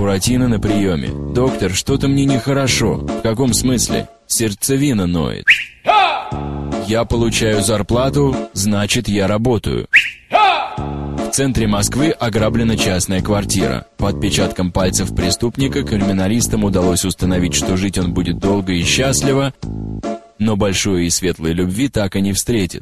Буратино на приеме. «Доктор, что-то мне нехорошо». «В каком смысле?» «Сердцевина ноет». «Я получаю зарплату, значит, я работаю». В центре Москвы ограблена частная квартира. По отпечаткам пальцев преступника криминалистам удалось установить, что жить он будет долго и счастливо, но большой и светлой любви так и не встретит.